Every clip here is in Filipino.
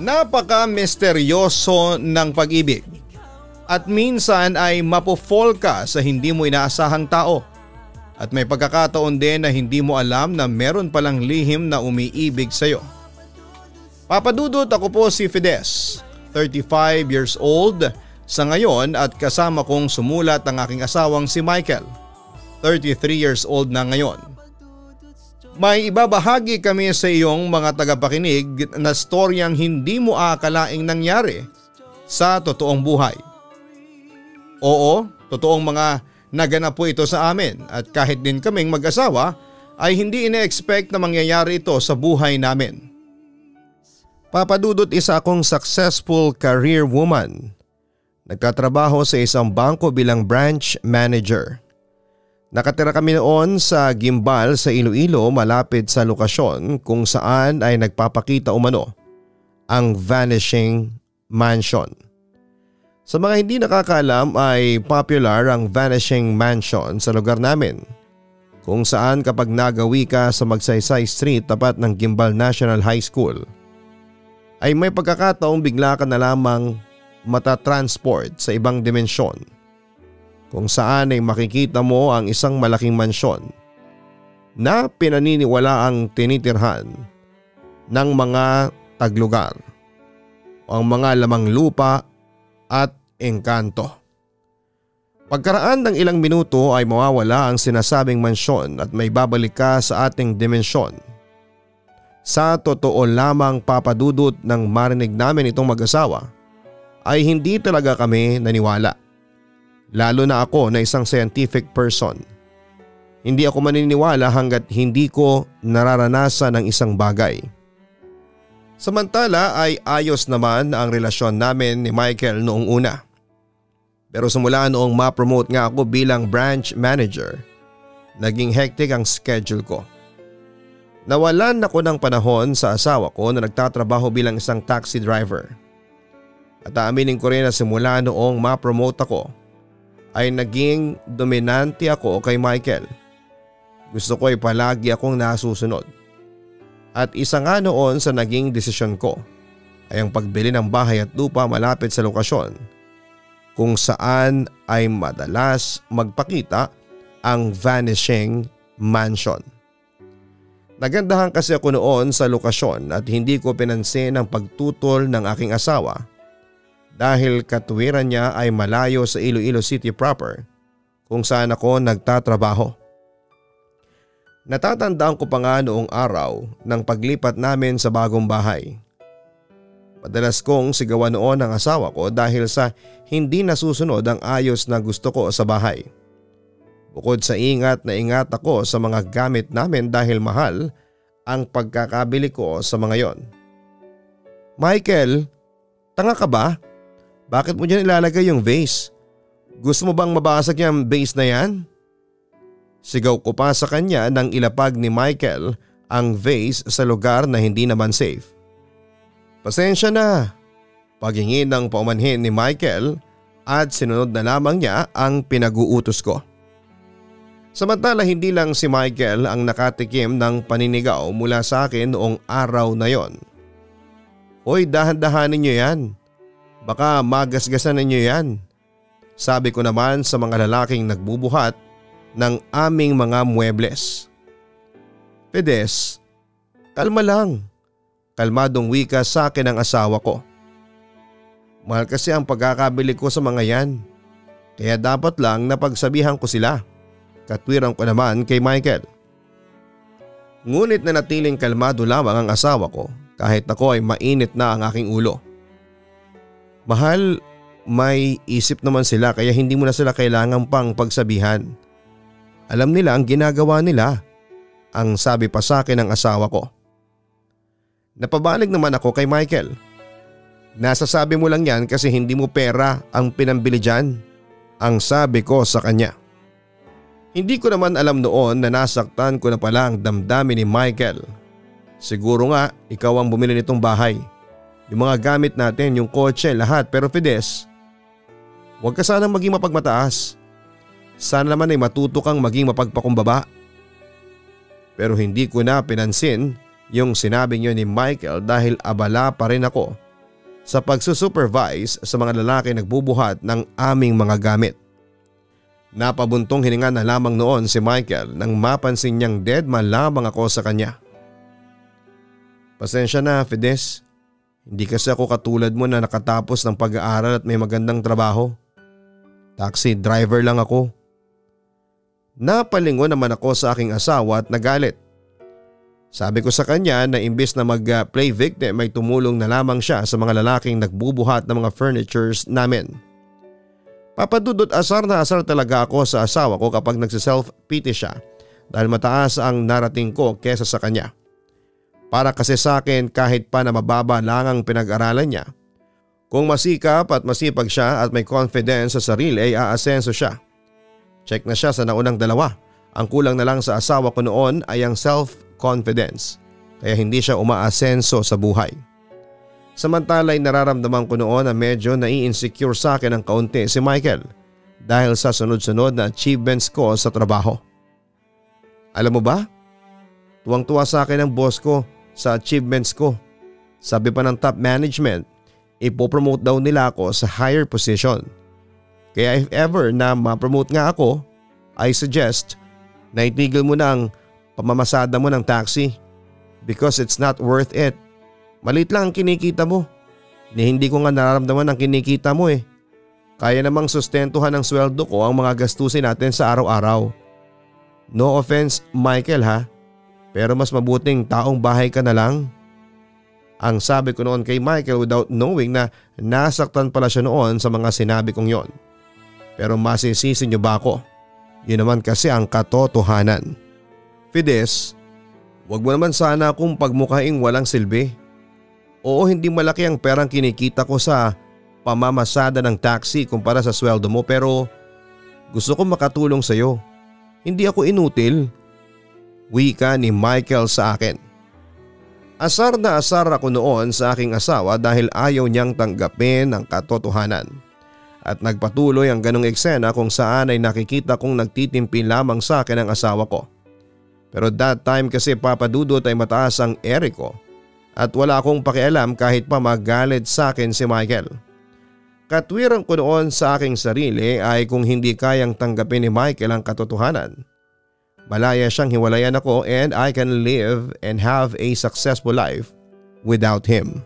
Napaka-misteryoso ng pag-ibig at minsan ay mapofall ka sa hindi mo inaasahang tao. At may pagkakataon din na hindi mo alam na meron palang lihim na umiibig sa iyo. Papadudot ako po si Fides, 35 years old sa ngayon at kasama kong sumulat ang aking asawang si Michael, 33 years old na ngayon. May ibabahagi kami sa iyong mga tagapakinig na storyang hindi mo aakalaing nangyari sa totoong buhay. Oo, totoong mga Naganap po ito sa amin at kahit din kaming mag-asawa ay hindi ine-expect na mangyayari ito sa buhay namin. Papadudot isa akong successful career woman. Nagtatrabaho sa isang bangko bilang branch manager. Nakatira kami noon sa Gimbal sa Iloilo malapit sa lokasyon kung saan ay nagpapakita umano ang Vanishing Mansion. Sa mga hindi nakakaalam ay popular ang Vanishing Mansion sa lugar namin kung saan kapag nagawi ka sa Magsaysay Street tapat ng Gimbal National High School ay may pagkakataong bigla ka na lamang matatransport sa ibang dimensyon kung saan ay makikita mo ang isang malaking mansyon na pinaniniwala ang tinitirhan ng mga taglugar o ang mga lamang lupa at engkanto. Pagkaraan ng ilang minuto ay mawawala ang sinasabing mansyon at may babalik ka sa ating dimensyon. Sa totoo lamang papadudot ng marinig namin itong mag-asawa ay hindi talaga kami naniwala. Lalo na ako na isang scientific person. Hindi ako maniniwala hanggat hindi ko nararanasan ng isang bagay. Samantala ay ayos naman ang relasyon namin ni Michael noong una. Pero simula noong ma-promote nga ako bilang branch manager, naging hectic ang schedule ko. Nawalan ako ng panahon sa asawa ko na nagtatrabaho bilang isang taxi driver. At aaminin ko rin na simula noong ma-promote ako ay naging dominante ako kay Michael. Gusto ko ay palagi akong nasusunod. At isa nga noon sa naging desisyon ko ay ang pagbili ng bahay at lupa malapit sa lokasyon kung saan ay madalas magpakita ang vanishing mansion. Nagandahan kasi ako noon sa lokasyon at hindi ko pinansin ang pagtutol ng aking asawa dahil katuwiran niya ay malayo sa Iloilo City proper kung saan ako nagtatrabaho. Natatandaan ko pa nga noong araw ng paglipat namin sa bagong bahay. Madalas kong sigawan noon ang asawa ko dahil sa hindi nasusunod ang ayos na gusto ko sa bahay. Bukod sa ingat na ingat ako sa mga gamit namin dahil mahal ang pagkakabili ko sa mga yon. Michael, tanga ka ba? Bakit mo dyan ilalagay yung vase? Gusto mo bang mabasag yung vase na yan? Sigaw ko pa sa kanya nang ilapag ni Michael ang vase sa lugar na hindi naman safe. Pasensya na. Paghingi ng paumanhin ni Michael at sinunod na lamang niya ang pinag-uutos ko. Samantala hindi lang si Michael ang nakatikim ng paninigaw mula sa akin noong araw na yon. Hoy dahan-dahanin niyo yan. Baka magasgasan ninyo yan. Sabi ko naman sa mga lalaking nagbubuhat ng aming mga muebles. Pedes, kalma lang. Kalmadong wika sa akin ang asawa ko. Mahal kasi ang pagkakabili ko sa mga yan. Kaya dapat lang napagsabihan ko sila. Katwiran ko naman kay Michael. Ngunit na natiling kalmado lamang ang asawa ko kahit ako ay mainit na ang aking ulo. Mahal, may isip naman sila kaya hindi mo na sila kailangan pang pagsabihan. Alam nila ang ginagawa nila. Ang sabi pa sa akin ng asawa ko. Napabalig naman ako kay Michael. Nasasabi mo lang yan kasi hindi mo pera ang pinambili dyan. Ang sabi ko sa kanya. Hindi ko naman alam noon na nasaktan ko na pala ang damdamin ni Michael. Siguro nga ikaw ang bumili nitong bahay. Yung mga gamit natin, yung kotse, lahat pero Fides, huwag ka sanang maging mapagmataas. Sana naman ay matuto kang maging mapagpakumbaba. Pero hindi ko na pinansin yung sinabi niyo ni Michael dahil abala pa rin ako sa pagsusupervise sa mga lalaki nagbubuhat ng aming mga gamit. Napabuntong hininga na lamang noon si Michael nang mapansin niyang dead man lamang ako sa kanya. Pasensya na Fides, hindi kasi ako katulad mo na nakatapos ng pag-aaral at may magandang trabaho. Taxi driver lang ako. Napalingon naman ako sa aking asawa at nagalit. Sabi ko sa kanya na imbis na mag-play victim ay tumulong na lamang siya sa mga lalaking nagbubuhat ng mga furnitures namin. Papadudot asar na asar talaga ako sa asawa ko kapag nagsiself-pity siya dahil mataas ang narating ko kesa sa kanya. Para kasi sa akin kahit pa na mababa lang ang pinag-aralan niya. Kung masikap at masipag siya at may confidence sa sarili ay aasenso siya. Check na siya sa naunang dalawa. Ang kulang na lang sa asawa ko noon ay ang self-confidence kaya hindi siya umaasenso sa buhay. Samantala'y nararamdaman ko noon na medyo nai-insecure sa akin ng kaunti si Michael dahil sa sunod-sunod na achievements ko sa trabaho. Alam mo ba? Tuwang-tuwa sa akin ang boss ko sa achievements ko. Sabi pa ng top management, ipopromote daw nila ako sa higher position. Kaya if ever na ma-promote nga ako, I suggest na itigil mo na ang pamamasada mo ng taxi because it's not worth it. Malit lang ang kinikita mo. Ni hindi ko nga nararamdaman ang kinikita mo eh. Kaya namang sustentuhan ng sweldo ko ang mga gastusin natin sa araw-araw. No offense Michael ha, pero mas mabuting taong bahay ka na lang. Ang sabi ko noon kay Michael without knowing na nasaktan pala siya noon sa mga sinabi kong yon. Pero masisisi niyo ba ako? Yun naman kasi ang katotohanan. Fides, wag mo naman sana akong pagmukaing walang silbi. Oo hindi malaki ang perang kinikita ko sa pamamasada ng taxi kumpara sa sweldo mo pero gusto ko makatulong sa iyo. Hindi ako inutil. Wika ni Michael sa akin. Asar na asar ako noon sa aking asawa dahil ayaw niyang tanggapin ang katotohanan. At nagpatuloy ang ganong eksena kung saan ay nakikita kong nagtitimpi lamang sa akin ang asawa ko. Pero that time kasi papadudot ay mataas ang ere ko at wala akong pakialam kahit pa magalit sa akin si Michael. Katwiran ko noon sa aking sarili ay kung hindi kayang tanggapin ni Michael ang katotohanan. Malaya siyang hiwalayan ako and I can live and have a successful life without him.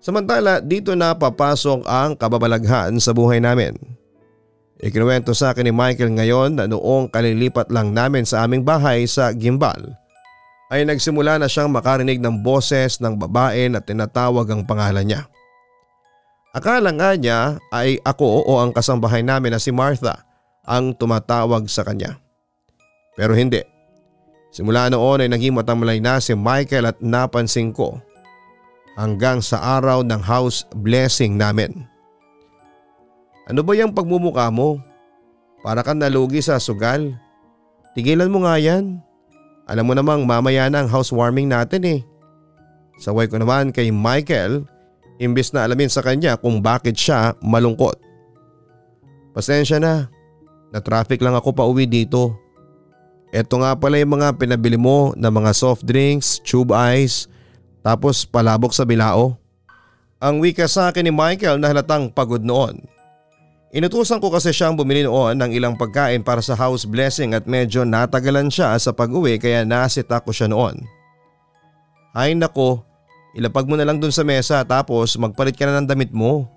Samantala dito na papasok ang kababalaghan sa buhay namin. Ikinuwento sa akin ni Michael ngayon na noong kalilipat lang namin sa aming bahay sa Gimbal ay nagsimula na siyang makarinig ng boses ng babae na tinatawag ang pangalan niya. Akala nga niya ay ako o ang kasambahay namin na si Martha ang tumatawag sa kanya. Pero hindi. Simula noon ay naging matamlay na si Michael at napansin ko hanggang sa araw ng house blessing namin. Ano ba yung pagmumuka mo? Para kang nalugi sa sugal. Tigilan mo nga yan. Alam mo namang mamaya na ang housewarming natin eh. Saway ko naman kay Michael imbis na alamin sa kanya kung bakit siya malungkot. Pasensya na, na traffic lang ako pa uwi dito. Ito nga pala yung mga pinabili mo na mga soft drinks, tube ice, tapos palabok sa bilao. Ang wika sa akin ni Michael na halatang pagod noon. Inutusan ko kasi siyang bumili noon ng ilang pagkain para sa house blessing at medyo natagalan siya sa pag-uwi kaya nasita ko siya noon. Ay nako, ilapag mo na lang dun sa mesa tapos magpalit ka na ng damit mo.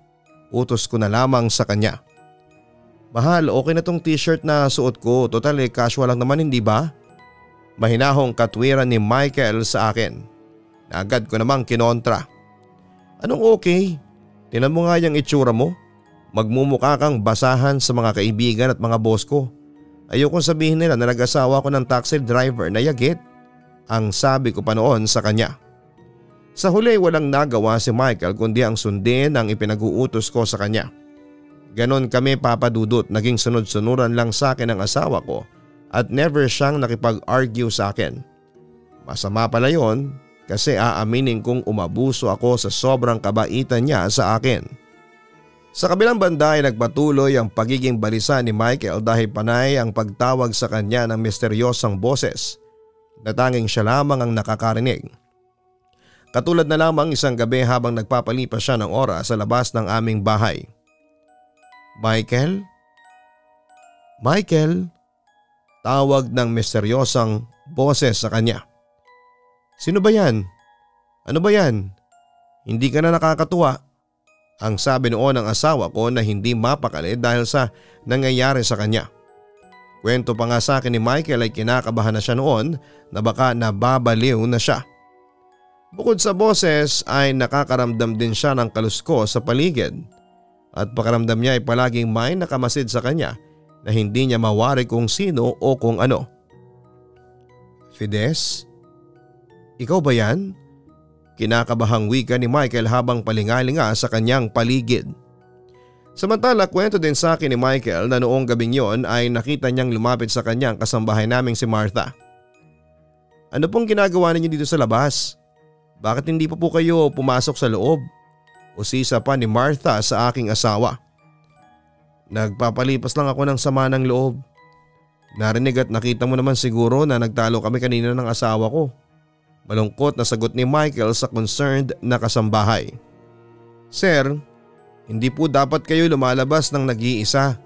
Utos ko na lamang sa kanya. Mahal, okay na tong t-shirt na suot ko. Total eh, casual lang naman hindi ba? Mahinahong katwiran ni Michael sa akin. Agad ko namang kinontra. Anong okay? Tinan mo nga yung itsura mo. Magmumukha kang basahan sa mga kaibigan at mga boss ko. Ayokong sabihin nila na nag-asawa ko ng taxi driver na yagit. Ang sabi ko pa noon sa kanya. Sa huli walang nagawa si Michael kundi ang sundin ang ipinag-uutos ko sa kanya. Ganon kami papadudot naging sunod-sunuran lang sa akin ang asawa ko at never siyang nakipag-argue sa akin. Masama pala yon kasi aaminin kong umabuso ako sa sobrang kabaitan niya sa akin. Sa kabilang banda ay nagpatuloy ang pagiging balisa ni Michael dahil panay ang pagtawag sa kanya ng misteryosang boses. na tanging siya lamang ang nakakarinig. Katulad na lamang isang gabi habang nagpapalipas siya ng oras sa labas ng aming bahay. Michael? Michael? Tawag ng misteryosang boses sa kanya. Sino ba yan? Ano ba yan? Hindi ka na nakakatuwa. Ang sabi noon ng asawa ko na hindi mapakali dahil sa nangyayari sa kanya. Kwento pa nga sa akin ni Michael ay kinakabahan na siya noon na baka nababaliw na siya. Bukod sa boses ay nakakaramdam din siya ng kalusko sa paligid at pakaramdam niya ay palaging may nakamasid sa kanya na hindi niya mawari kung sino o kung ano. Fides? Ikaw ba yan? Kinakabahang wika ni Michael habang palingalinga sa kanyang paligid. Samantala kwento din sa akin ni Michael na noong gabing yon ay nakita niyang lumapit sa kanyang kasambahay naming si Martha. Ano pong ginagawa ninyo dito sa labas? Bakit hindi pa po kayo pumasok sa loob? Usisa pa ni Martha sa aking asawa. Nagpapalipas lang ako ng sama ng loob. Narinig at nakita mo naman siguro na nagtalo kami kanina ng asawa ko. Malungkot na sagot ni Michael sa concerned na kasambahay. Sir, hindi po dapat kayo lumalabas ng nag-iisa.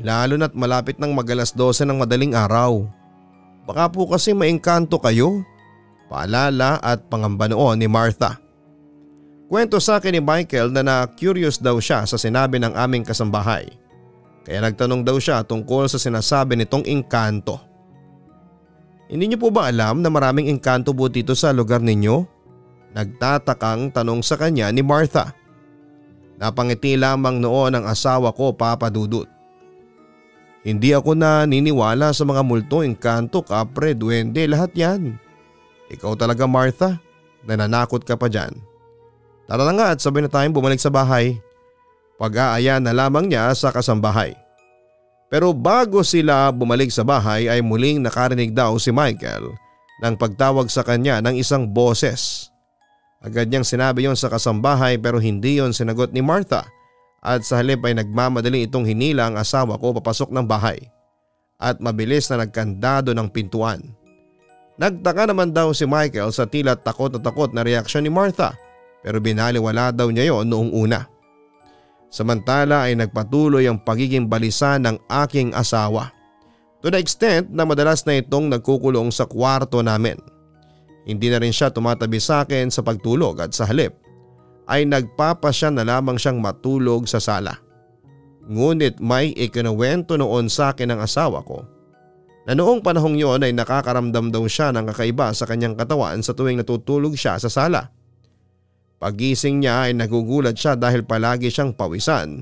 Lalo na't malapit ng magalas 12 ng madaling araw. Baka po kasi maengkanto kayo paalala at pangamba noon ni Martha. Kwento sa akin ni Michael na na-curious daw siya sa sinabi ng aming kasambahay. Kaya nagtanong daw siya tungkol sa sinasabi nitong engkanto. Hindi niyo po ba alam na maraming engkanto po dito sa lugar ninyo? Nagtatakang tanong sa kanya ni Martha. Napangiti lamang noon ang asawa ko Papa Dudut. Hindi ako na niniwala sa mga multo, engkanto, kapre, duwende, lahat yan. Ikaw talaga Martha, nananakot ka pa dyan. Tara na nga at sabay na tayong bumalik sa bahay. Pag-aaya na lamang niya sa kasambahay. Pero bago sila bumalik sa bahay ay muling nakarinig daw si Michael ng pagtawag sa kanya ng isang boses. Agad niyang sinabi yon sa kasambahay pero hindi yon sinagot ni Martha at sa halip ay nagmamadali itong hinila ang asawa ko papasok ng bahay at mabilis na nagkandado ng pintuan. Nagtaka naman daw si Michael sa tila takot na takot na reaksyon ni Martha pero binaliwala daw niya yon noong una. Samantala ay nagpatuloy ang pagiging balisa ng aking asawa. To the extent na madalas na itong nagkukulong sa kwarto namin. Hindi na rin siya tumatabi sa akin sa pagtulog at sa halip ay nagpapasya na lamang siyang matulog sa sala. Ngunit may ikinuwento noon sa akin ng asawa ko na noong panahong yon ay nakakaramdam daw siya ng kakaiba sa kanyang katawan sa tuwing natutulog siya sa sala. Pagising niya ay nagugulat siya dahil palagi siyang pawisan.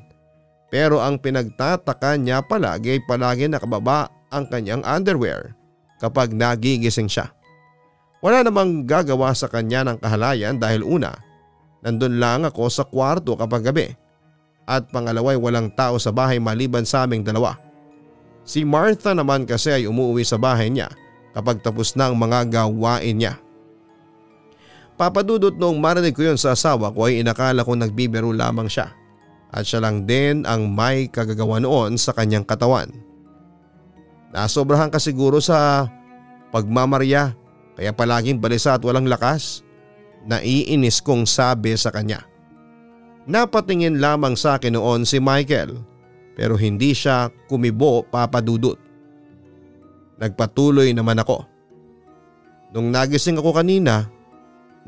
Pero ang pinagtataka niya palagi ay palagi nakababa ang kanyang underwear kapag nagigising siya. Wala namang gagawa sa kanya ng kahalayan dahil una, nandun lang ako sa kwarto kapag gabi at pangalaway walang tao sa bahay maliban sa aming dalawa. Si Martha naman kasi ay umuwi sa bahay niya kapag tapos na ang mga gawain niya. Papadudot noong marinig ko yon sa asawa ko ay inakala ko nagbibiro lamang siya at siya lang din ang may kagagawa noon sa kanyang katawan. Nasobrahan ka siguro sa pagmamarya kaya palaging balisa at walang lakas. Naiinis kong sabi sa kanya. Napatingin lamang sa akin noon si Michael pero hindi siya kumibo papadudot. Nagpatuloy naman ako. Nung nagising ako kanina,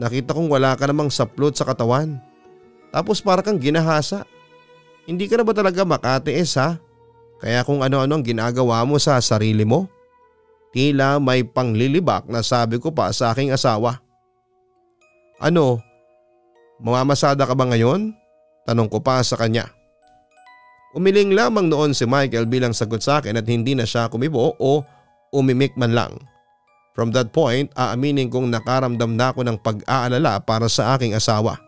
nakita kong wala ka namang saplot sa katawan. Tapos para kang ginahasa. Hindi ka na ba talaga makatiis ha? Kaya kung ano-ano ang ginagawa mo sa sarili mo? Tila may panglilibak na sabi ko pa sa aking asawa. Ano? Mamamasada ka ba ngayon? Tanong ko pa sa kanya. Umiling lamang noon si Michael bilang sagot sa akin at hindi na siya kumibo o umimik man lang. From that point, aaminin kong nakaramdam na ako ng pag-aalala para sa aking asawa.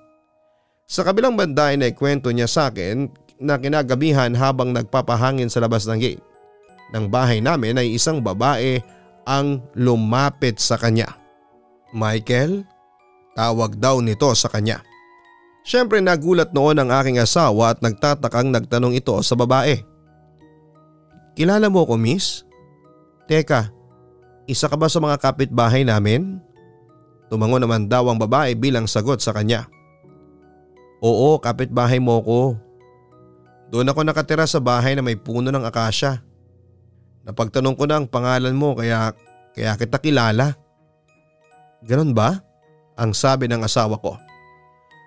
Sa kabilang banda ay naikwento niya sa akin na kinagabihan habang nagpapahangin sa labas ng gate ng bahay namin ay isang babae ang lumapit sa kanya. Michael? Tawag daw nito sa kanya. Siyempre nagulat noon ang aking asawa at nagtatakang nagtanong ito sa babae. Kilala mo ko miss? Teka, Isa ka ba sa mga kapitbahay namin? Tumango naman daw ang babae bilang sagot sa kanya. Oo, kapitbahay mo ko. Doon ako nakatira sa bahay na may puno ng akasya. Napagtanong ko na ang pangalan mo kaya, kaya kita kilala. Ganon ba? Ang sabi ng asawa ko.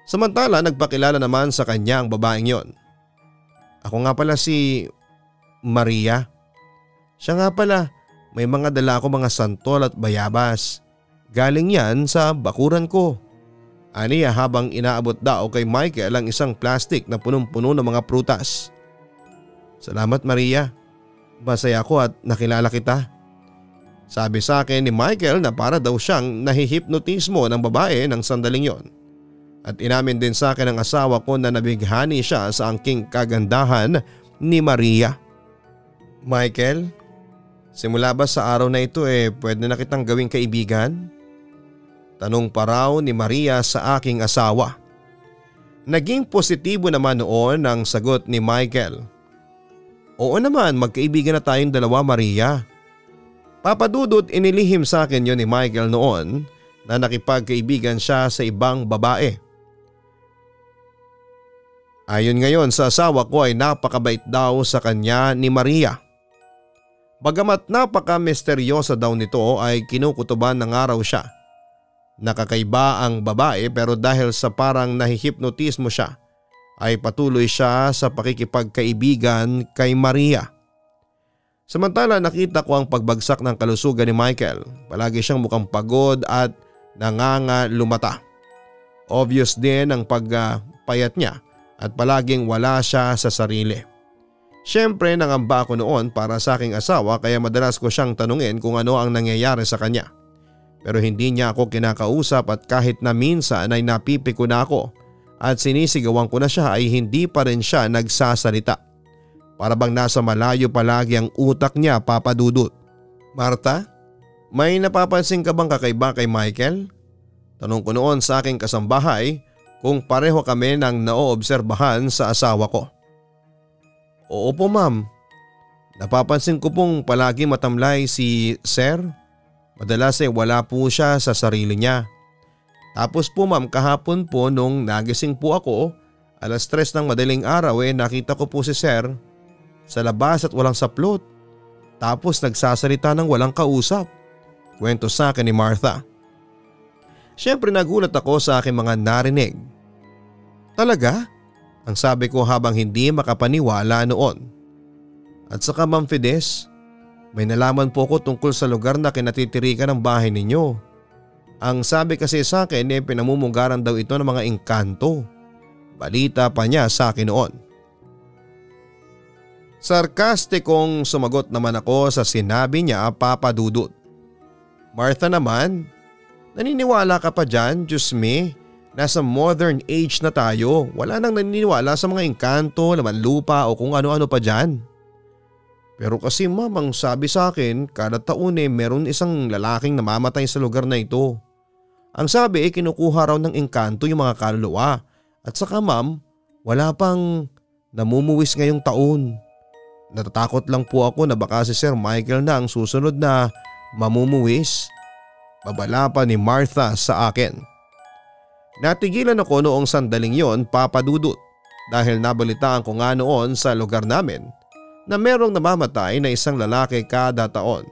Samantala nagpakilala naman sa kanya ang babaeng yon. Ako nga pala si Maria. Siya nga pala, may mga dala ko mga santol at bayabas. Galing yan sa bakuran ko. Aniya habang inaabot daw kay Michael ang isang plastic na punong-puno ng mga prutas. Salamat Maria. Masaya ako at nakilala kita. Sabi sa akin ni Michael na para daw siyang nahihipnotismo ng babae ng sandaling yon. At inamin din sa akin ng asawa ko na nabighani siya sa angking kagandahan ni Maria. Michael, simula ba sa araw na ito eh pwede na kitang gawing kaibigan? Tanong pa raw ni Maria sa aking asawa. Naging positibo naman noon ang sagot ni Michael. Oo naman magkaibigan na tayong dalawa Maria. Papadudot inilihim sa akin yon ni Michael noon na nakipagkaibigan siya sa ibang babae. Ayon ngayon sa asawa ko ay napakabait daw sa kanya ni Maria. Bagamat napaka misteryosa daw nito ay kinukutuban ng araw siya Nakakaiba ang babae pero dahil sa parang nahihipnotismo siya ay patuloy siya sa pakikipagkaibigan kay Maria. Samantala nakita ko ang pagbagsak ng kalusugan ni Michael. Palagi siyang mukhang pagod at nanganga lumata. Obvious din ang pagpayat niya at palaging wala siya sa sarili. Siyempre nangamba ako noon para sa aking asawa kaya madalas ko siyang tanungin kung ano ang nangyayari sa kanya. Pero hindi niya ako kinakausap at kahit na minsan ay napipiko na ako at sinisigawan ko na siya ay hindi pa rin siya nagsasalita. Para bang nasa malayo palagi ang utak niya papadudot. Marta, may napapansin ka bang kakaiba kay Michael? Tanong ko noon sa aking kasambahay kung pareho kami ng naoobserbahan sa asawa ko. Oo po ma'am. Napapansin ko pong palagi matamlay si Sir Madalas ay wala po siya sa sarili niya. Tapos po ma'am kahapon po nung nagising po ako, alas tres ng madaling araw eh nakita ko po si sir sa labas at walang saplot. Tapos nagsasalita ng walang kausap. Kwento sa akin ni Martha. Siyempre nagulat ako sa aking mga narinig. Talaga? Ang sabi ko habang hindi makapaniwala noon. At saka Ma'am Fides, may nalaman po ko tungkol sa lugar na kinatitirikan ng bahay ninyo. Ang sabi kasi sa akin eh pinamumugaran daw ito ng mga engkanto. Balita pa niya sa akin noon. Sarkastikong sumagot naman ako sa sinabi niya papadudot. Martha naman, naniniwala ka pa dyan, Diyos me. Nasa modern age na tayo, wala nang naniniwala sa mga engkanto, laman lupa o kung ano-ano pa dyan. Pero kasi ma'am ang sabi sa akin kada taon eh meron isang lalaking namamatay sa lugar na ito. Ang sabi eh kinukuha raw ng engkanto yung mga kaluluwa at saka ma'am wala pang namumuwis ngayong taon. Natatakot lang po ako na baka si Sir Michael na ang susunod na mamumuwis. Babala pa ni Martha sa akin. Natigilan ako noong sandaling yon papadudot dahil nabalitaan ko nga noon sa lugar namin na merong namamatay na isang lalaki kada taon.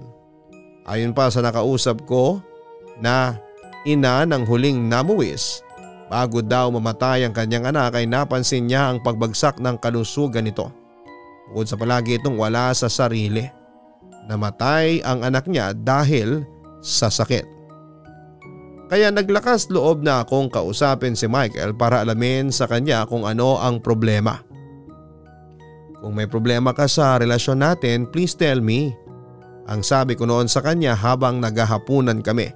Ayon pa sa nakausap ko na ina ng huling namuwis, bago daw mamatay ang kanyang anak ay napansin niya ang pagbagsak ng kalusugan nito. Bukod sa palagi itong wala sa sarili. Namatay ang anak niya dahil sa sakit. Kaya naglakas loob na akong kausapin si Michael para alamin sa kanya kung ano ang problema. Kung may problema ka sa relasyon natin, please tell me. Ang sabi ko noon sa kanya habang naghahapunan kami.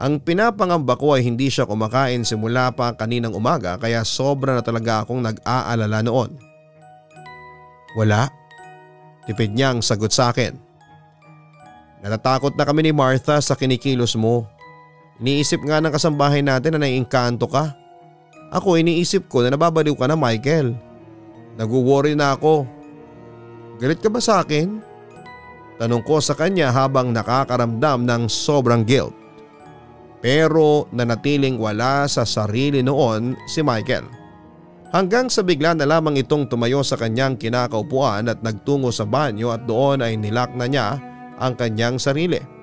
Ang pinapangamba ko ay hindi siya kumakain simula pa kaninang umaga kaya sobra na talaga akong nag-aalala noon. Wala. Tipid niya ang sagot sa akin. Natatakot na kami ni Martha sa kinikilos mo. Iniisip nga ng kasambahay natin na naiingkanto ka. Ako iniisip ko na nababaliw ka na Michael. Nagwo-worry na ako. Galit ka ba sa akin? Tanong ko sa kanya habang nakakaramdam ng sobrang guilt. Pero nanatiling wala sa sarili noon si Michael. Hanggang sa bigla na lamang itong tumayo sa kanyang kinakaupuan at nagtungo sa banyo at doon ay nilak na niya ang kanyang sarili.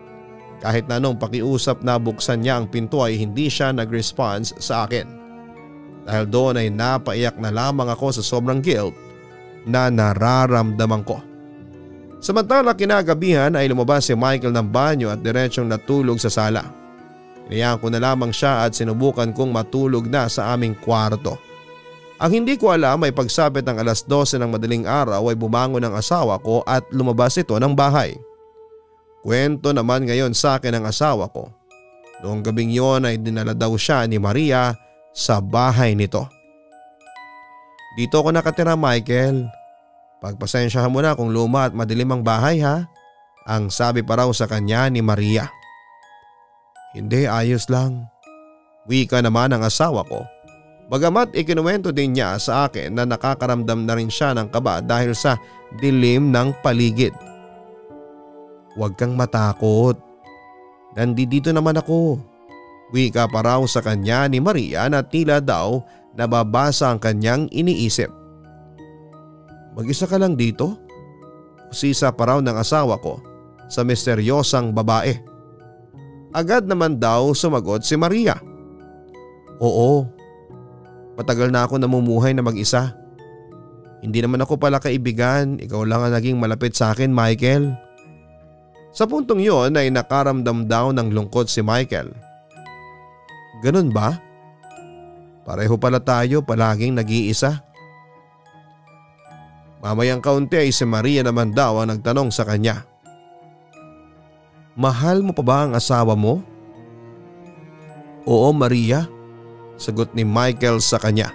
Kahit na nung pakiusap na buksan niya ang pinto ay hindi siya nag-response sa akin. Dahil doon ay napaiyak na lamang ako sa sobrang guilt na nararamdaman ko. Samantala kinagabihan ay lumabas si Michael ng banyo at diretsyong natulog sa sala. Inayaan ko na lamang siya at sinubukan kong matulog na sa aming kwarto. Ang hindi ko alam ay pagsapit ng alas 12 ng madaling araw ay bumangon ang asawa ko at lumabas ito ng bahay. Kwento naman ngayon sa akin ng asawa ko. Noong gabing yon ay dinala daw siya ni Maria sa bahay nito. Dito ako nakatira Michael. Pagpasensyahan mo na kung luma at madilim ang bahay ha. Ang sabi pa raw sa kanya ni Maria. Hindi ayos lang. Wika naman ang asawa ko Bagamat ikinuwento din niya sa akin na nakakaramdam na rin siya ng kaba dahil sa dilim ng paligid. Huwag kang matakot. Nandito naman ako. Wika pa raw sa kanya ni Maria na tila daw nababasa ang kanyang iniisip. Mag-isa ka lang dito? Sisa pa raw ng asawa ko sa misteryosang babae. Agad naman daw sumagot si Maria. Oo, Matagal na ako namumuhay na mag-isa. Hindi naman ako pala kaibigan, ikaw lang ang naging malapit sa akin Michael. Sa puntong yon ay nakaramdam daw ng lungkot si Michael. Ganun ba? Pareho pala tayo palaging nag-iisa. Mamayang kaunti ay si Maria naman daw ang nagtanong sa kanya. Mahal mo pa ba ang asawa mo? Oo Maria. Sagot ni Michael sa kanya.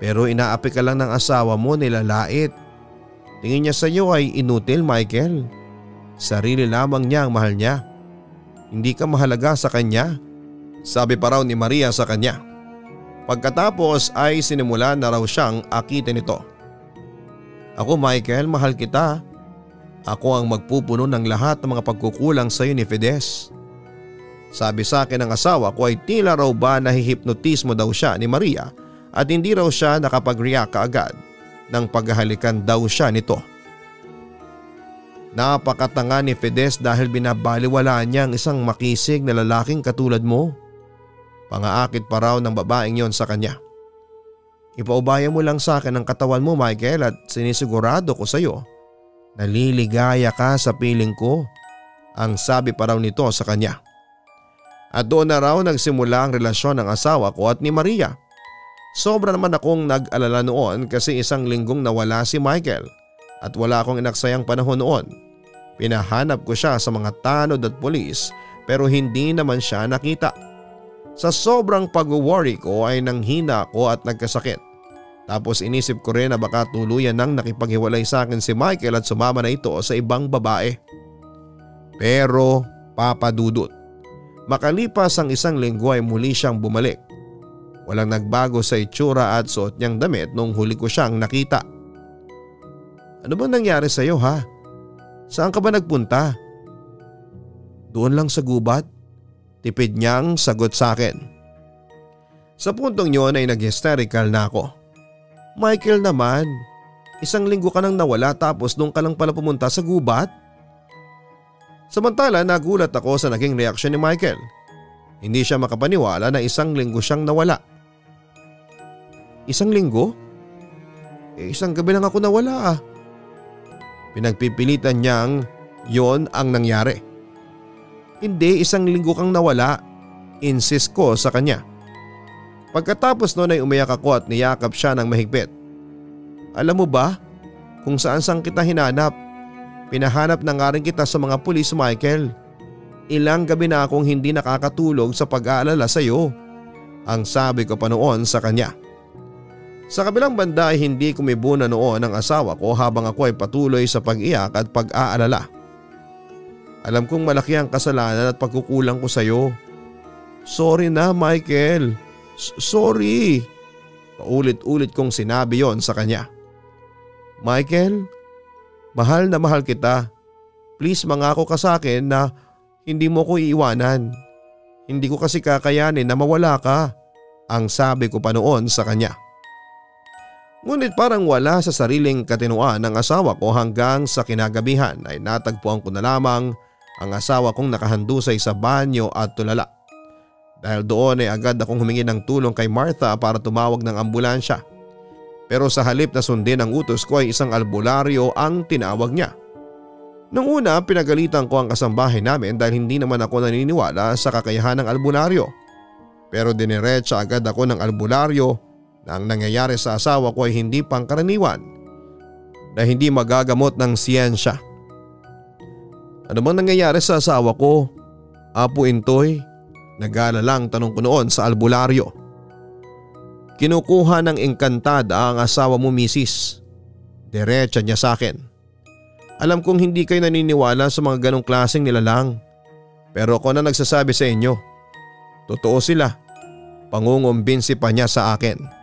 Pero inaapi ka lang ng asawa mo nilalait. Tingin niya sa iyo ay inutil Michael. Sarili lamang niya ang mahal niya. Hindi ka mahalaga sa kanya. Sabi pa raw ni Maria sa kanya. Pagkatapos ay sinimula na raw siyang akitin nito. Ako Michael, mahal kita. Ako ang magpupuno ng lahat ng mga pagkukulang sa iyo ni Fides. Sabi sa akin ng asawa ko ay tila raw ba nahihipnotismo daw siya ni Maria at hindi raw siya nakapag-react kaagad nang paghahalikan daw siya nito. Napakatanga ni Fides dahil binabaliwala niya ang isang makisig na lalaking katulad mo. Pangaakit pa raw ng babaeng yon sa kanya. Ipaubaya mo lang sa akin ang katawan mo Michael at sinisigurado ko sa iyo. Naliligaya ka sa piling ko. Ang sabi pa raw nito sa kanya. At doon na raw nagsimula ang relasyon ng asawa ko at ni Maria. Sobra naman akong nag-alala noon kasi isang linggong nawala si Michael at wala akong inaksayang panahon noon. Pinahanap ko siya sa mga tanod at polis pero hindi naman siya nakita. Sa sobrang pag-worry ko ay nanghina ako at nagkasakit. Tapos inisip ko rin na baka tuluyan nang nakipaghiwalay sa akin si Michael at sumama na ito sa ibang babae. Pero papadudot. Makalipas ang isang linggo ay muli siyang bumalik. Walang nagbago sa itsura at suot niyang damit nung huli ko siyang nakita. Ano ba nangyari sa iyo ha? Saan ka ba nagpunta? Doon lang sa gubat? Tipid niyang sagot sa akin. Sa puntong yun ay nag-hysterical na ako. Michael naman, isang linggo ka nang nawala tapos doon ka lang pala pumunta sa gubat? Samantala nagulat ako sa naging reaksyon ni Michael. Hindi siya makapaniwala na isang linggo siyang nawala. Isang linggo? Eh, isang gabi lang ako nawala ah. Pinagpipilitan niyang yon ang nangyari. Hindi isang linggo kang nawala, insist ko sa kanya. Pagkatapos noon ay umiyak ako at niyakap siya ng mahigpit. Alam mo ba kung saan sang kita hinanap Pinahanap na nga rin kita sa mga pulis Michael. Ilang gabi na akong hindi nakakatulog sa pag-aalala sa iyo. Ang sabi ko pa noon sa kanya. Sa kabilang banda ay hindi kumibuna noon ang asawa ko habang ako ay patuloy sa pag-iyak at pag-aalala. Alam kong malaki ang kasalanan at pagkukulang ko sa iyo. Sorry na Michael. Sorry. Paulit-ulit kong sinabi yon sa kanya. Michael, Mahal na mahal kita. Please mangako ka sa akin na hindi mo ko iiwanan. Hindi ko kasi kakayanin na mawala ka. Ang sabi ko pa noon sa kanya. Ngunit parang wala sa sariling katinuan ng asawa ko hanggang sa kinagabihan ay natagpuan ko na lamang ang asawa kong nakahandusay sa banyo at tulala. Dahil doon ay agad akong humingi ng tulong kay Martha para tumawag ng ambulansya. Pero sa halip na sundin ang utos ko ay isang albularyo ang tinawag niya. Nung una pinagalitan ko ang kasambahay namin dahil hindi naman ako naniniwala sa kakayahan ng albularyo. Pero diniretsa agad ako ng albularyo na ang nangyayari sa asawa ko ay hindi pangkaraniwan na hindi magagamot ng siyensya. Ano bang nangyayari sa asawa ko? Apo Intoy, nagala lang tanong ko noon sa albularyo. Kinukuha ng engkantada ang asawa mo misis. Diretsa niya sa akin. Alam kong hindi kayo naniniwala sa mga ganong klaseng nilalang. Pero ako na nagsasabi sa inyo. Totoo sila. Pangungumbinsi pa niya sa akin.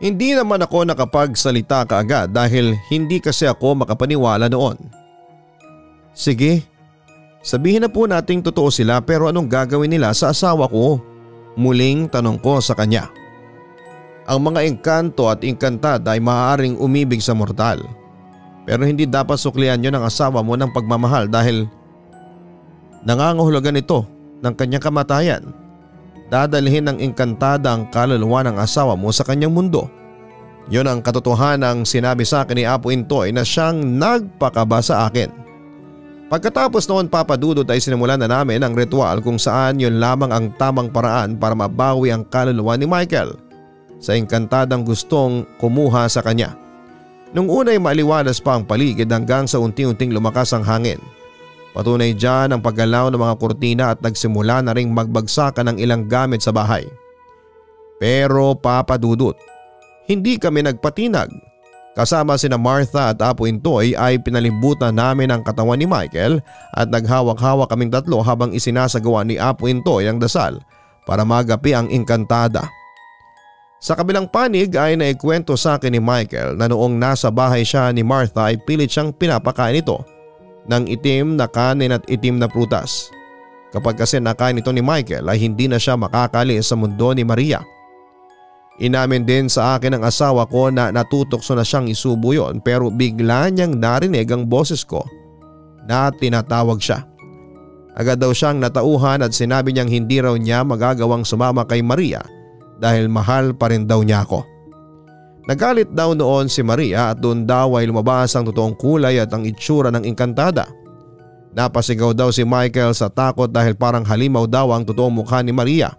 Hindi naman ako nakapagsalita kaagad dahil hindi kasi ako makapaniwala noon. Sige, sabihin na po nating totoo sila pero anong gagawin nila sa asawa ko? Muling tanong ko sa kanya. Ang mga engkanto at engkantada ay maaaring umibig sa mortal. Pero hindi dapat suklian nyo ng asawa mo ng pagmamahal dahil nangangahulugan ito ng kanyang kamatayan. Dadalhin ng engkantada ang kaluluwa ng asawa mo sa kanyang mundo. Yon ang katotohanan ng sinabi sa akin ni Apo Intoy na siyang nagpakaba sa akin. Pagkatapos noon papadudod ay sinimulan na namin ang ritual kung saan yon lamang ang tamang paraan para mabawi ang kaluluwa ni Michael sa engkantadang gustong kumuha sa kanya. Nung una ay maliwalas pa ang paligid hanggang sa unti-unting lumakas ang hangin. Patunay dyan ang paggalaw ng mga kurtina at nagsimula na ring magbagsakan ng ilang gamit sa bahay. Pero papadudot, hindi kami nagpatinag. Kasama sina Martha at Apo Intoy ay pinalimbutan namin ang katawan ni Michael at naghawak-hawak kaming tatlo habang isinasagawa ni Apo Intoy ang dasal para magapi ang engkantada. Sa kabilang panig ay naikwento sa akin ni Michael na noong nasa bahay siya ni Martha ay pilit siyang pinapakain ito ng itim na kanin at itim na prutas. Kapag kasi nakain ito ni Michael ay hindi na siya makakali sa mundo ni Maria. Inamin din sa akin ng asawa ko na natutokso na siyang isubo yon pero bigla niyang narinig ang boses ko na tinatawag siya. Agad daw siyang natauhan at sinabi niyang hindi raw niya magagawang sumama kay Maria dahil mahal pa rin daw niya ako. Nagalit daw noon si Maria at doon daw ay lumabas ang totoong kulay at ang itsura ng engkantada. Napasigaw daw si Michael sa takot dahil parang halimaw daw ang totoong mukha ni Maria.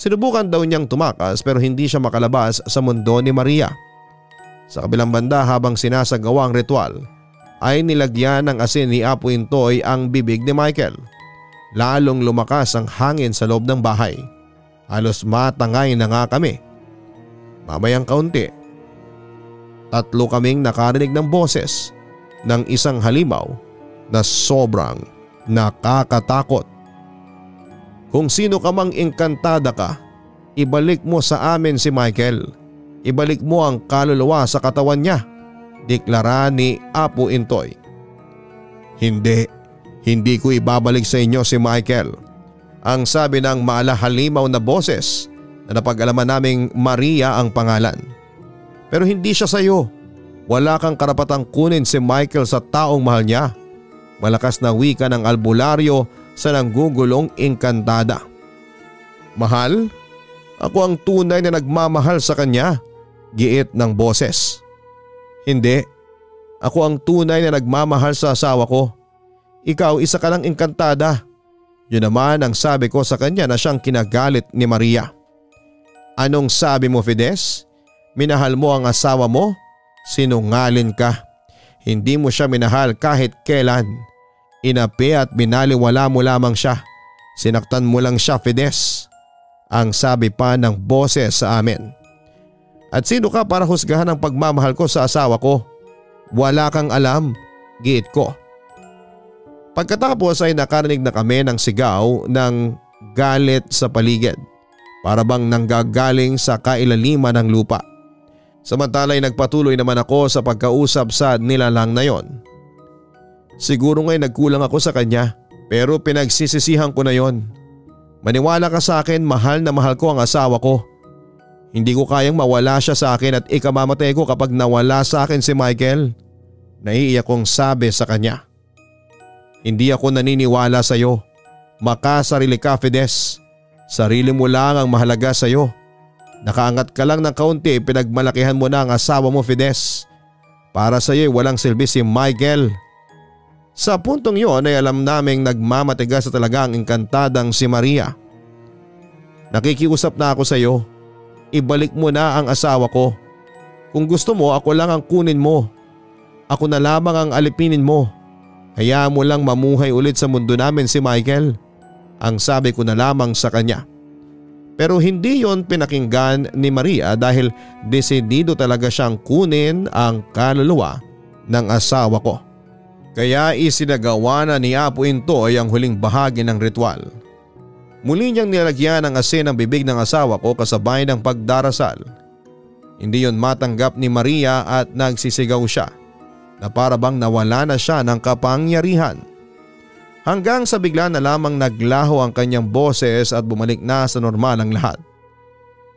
Sinubukan daw niyang tumakas pero hindi siya makalabas sa mundo ni Maria. Sa kabilang banda habang sinasagawa ang ritual ay nilagyan ng asin ni Apo Intoy ang bibig ni Michael. Lalong lumakas ang hangin sa loob ng bahay. Halos matangay na nga kami. Mamayang kaunti. Tatlo kaming nakarinig ng boses ng isang halimaw na sobrang nakakatakot. Kung sino ka mang engkantada ka, ibalik mo sa amin si Michael. Ibalik mo ang kaluluwa sa katawan niya. Deklara ni Apo Intoy. Hindi, hindi ko ibabalik sa inyo si Michael ang sabi ng malahalimaw na boses na napag-alaman naming Maria ang pangalan. Pero hindi siya sa iyo. Wala kang karapatang kunin si Michael sa taong mahal niya. Malakas na wika ng albularyo sa nanggugulong engkantada. Mahal? Ako ang tunay na nagmamahal sa kanya. Giit ng boses. Hindi. Ako ang tunay na nagmamahal sa asawa ko. Ikaw isa ka lang engkantada. Yun naman ang sabi ko sa kanya na siyang kinagalit ni Maria. Anong sabi mo Fides? Minahal mo ang asawa mo? Sinungalin ka. Hindi mo siya minahal kahit kailan. Inapi at binaliwala mo lamang siya. Sinaktan mo lang siya Fides. Ang sabi pa ng boses sa amin. At sino ka para husgahan ang pagmamahal ko sa asawa ko? Wala kang alam, giit ko. Pagkatapos ay nakarinig na kami ng sigaw ng galit sa paligid para bang nanggagaling sa kailaliman ng lupa. Samantala ay nagpatuloy naman ako sa pagkausap sa nilalang na yon. Siguro nga'y nagkulang ako sa kanya pero pinagsisisihan ko na yon. Maniwala ka sa akin mahal na mahal ko ang asawa ko. Hindi ko kayang mawala siya sa akin at ikamamatay ko kapag nawala sa akin si Michael. Naiiyak kong sabi sa kanya. Hindi ako naniniwala sa iyo. Makasarili ka Fides. Sarili mo lang ang mahalaga sa iyo. Nakaangat ka lang ng kaunti pinagmalakihan mo na ang asawa mo Fides. Para sa iyo walang silbi si Michael. Sa puntong yon ay alam naming nagmamatigas sa talaga ang engkantadang si Maria. Nakikiusap na ako sa iyo. Ibalik mo na ang asawa ko. Kung gusto mo ako lang ang kunin mo. Ako na lamang ang alipinin mo. Hayaan mo lang mamuhay ulit sa mundo namin si Michael. Ang sabi ko na lamang sa kanya. Pero hindi yon pinakinggan ni Maria dahil desidido talaga siyang kunin ang kaluluwa ng asawa ko. Kaya isinagawa na ni Apo Intoy ang huling bahagi ng ritual. Muli niyang nilagyan ng asin ang bibig ng asawa ko kasabay ng pagdarasal. Hindi yon matanggap ni Maria at nagsisigaw siya na para bang nawala na siya ng kapangyarihan. Hanggang sa bigla na lamang naglaho ang kanyang boses at bumalik na sa normal ang lahat.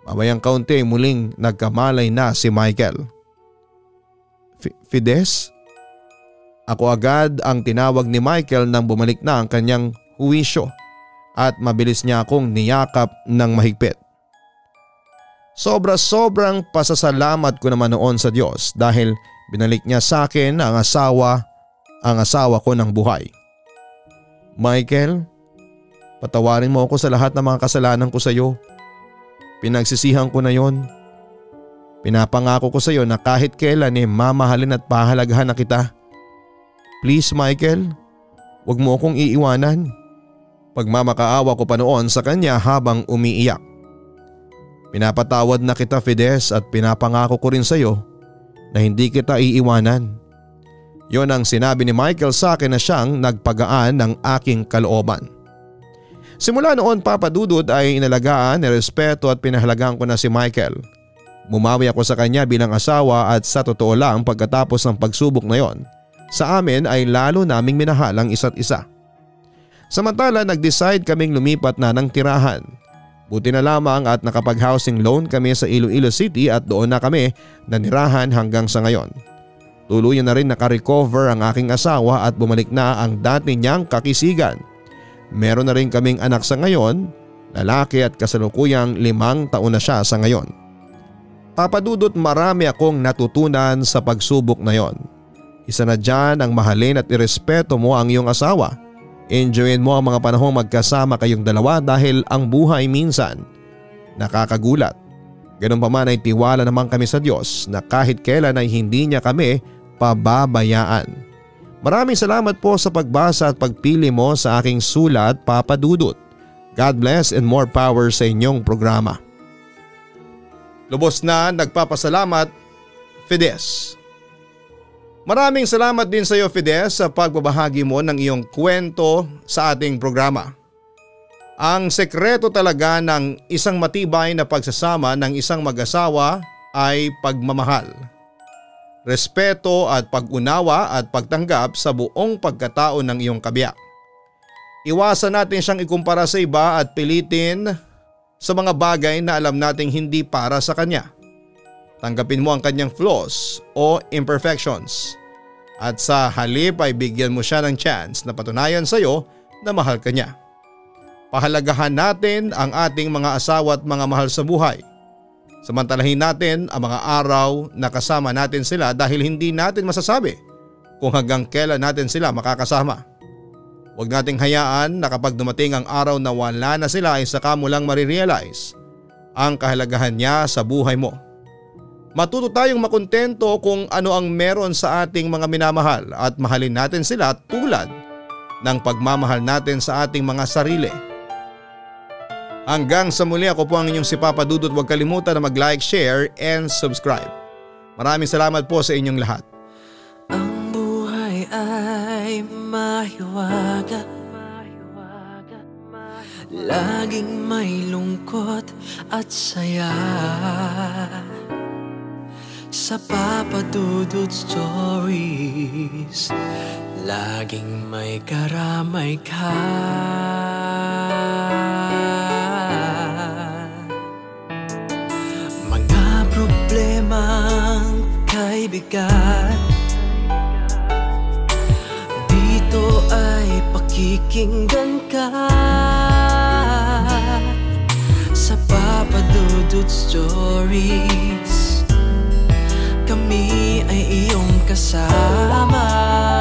Mamayang kaunti muling nagkamalay na si Michael. Fides? Ako agad ang tinawag ni Michael nang bumalik na ang kanyang huwisyo at mabilis niya akong niyakap ng mahigpit. Sobra-sobrang pasasalamat ko naman noon sa Diyos dahil binalik niya sa akin ang asawa, ang asawa ko ng buhay. Michael, patawarin mo ako sa lahat ng mga kasalanan ko sa iyo. Pinagsisihan ko na yon. Pinapangako ko sa iyo na kahit kailan eh mamahalin at pahalagahan na kita. Please Michael, wag mo akong iiwanan. Pagmamakaawa ko pa noon sa kanya habang umiiyak. Pinapatawad na kita Fides at pinapangako ko rin sa iyo na hindi kita iiwanan. Yon ang sinabi ni Michael sa akin na siyang nagpagaan ng aking kalooban. Simula noon papadudod ay inalagaan, nirespeto at pinahalagaan ko na si Michael. Mumawi ako sa kanya bilang asawa at sa totoo lang pagkatapos ng pagsubok na yon sa amin ay lalo naming minahal ang isa't isa. Samantala nag-decide kaming lumipat na ng tirahan. Buti na lamang at nakapag-housing loan kami sa Iloilo City at doon na kami nanirahan hanggang sa ngayon. Tuluyan na rin nakarecover ang aking asawa at bumalik na ang dati niyang kakisigan. Meron na rin kaming anak sa ngayon, lalaki at kasalukuyang limang taon na siya sa ngayon. Papadudot marami akong natutunan sa pagsubok na yon. Isa na dyan ang mahalin at irespeto mo ang iyong asawa. Enjoyin mo ang mga panahong magkasama kayong dalawa dahil ang buhay minsan nakakagulat. Ganun pa man ay tiwala naman kami sa Diyos na kahit kailan ay hindi niya kami pababayaan. Maraming salamat po sa pagbasa at pagpili mo sa aking sulat Papa Dudut. God bless and more power sa inyong programa. Lubos na nagpapasalamat, Fides. Maraming salamat din sa iyo Fides sa pagbabahagi mo ng iyong kwento sa ating programa. Ang sekreto talaga ng isang matibay na pagsasama ng isang mag-asawa ay pagmamahal. Respeto at pag-unawa at pagtanggap sa buong pagkatao ng iyong kabiyak. Iwasan natin siyang ikumpara sa iba at pilitin sa mga bagay na alam nating hindi para sa kanya. Tanggapin mo ang kanyang flaws o imperfections at sa halip ay bigyan mo siya ng chance na patunayan sa iyo na mahal ka niya. Pahalagahan natin ang ating mga asawa at mga mahal sa buhay. Samantalahin natin ang mga araw na kasama natin sila dahil hindi natin masasabi kung hanggang kailan natin sila makakasama. Huwag nating hayaan na kapag dumating ang araw na wala na sila ay saka mo lang marirealize ang kahalagahan niya sa buhay mo. Matuto tayong makontento kung ano ang meron sa ating mga minamahal at mahalin natin sila tulad ng pagmamahal natin sa ating mga sarili. Hanggang sa muli ako po ang inyong si Papa Dudut. Huwag kalimutan na mag-like, share and subscribe. Maraming salamat po sa inyong lahat. Ang buhay ay mahiwaga Laging may lungkot at saya Sa Papa Dudut Stories Laging may karamay ka lamang kaibigan. Dito ay pakikinggan ka. Sa papadudod stories Kami ay iyong kasama.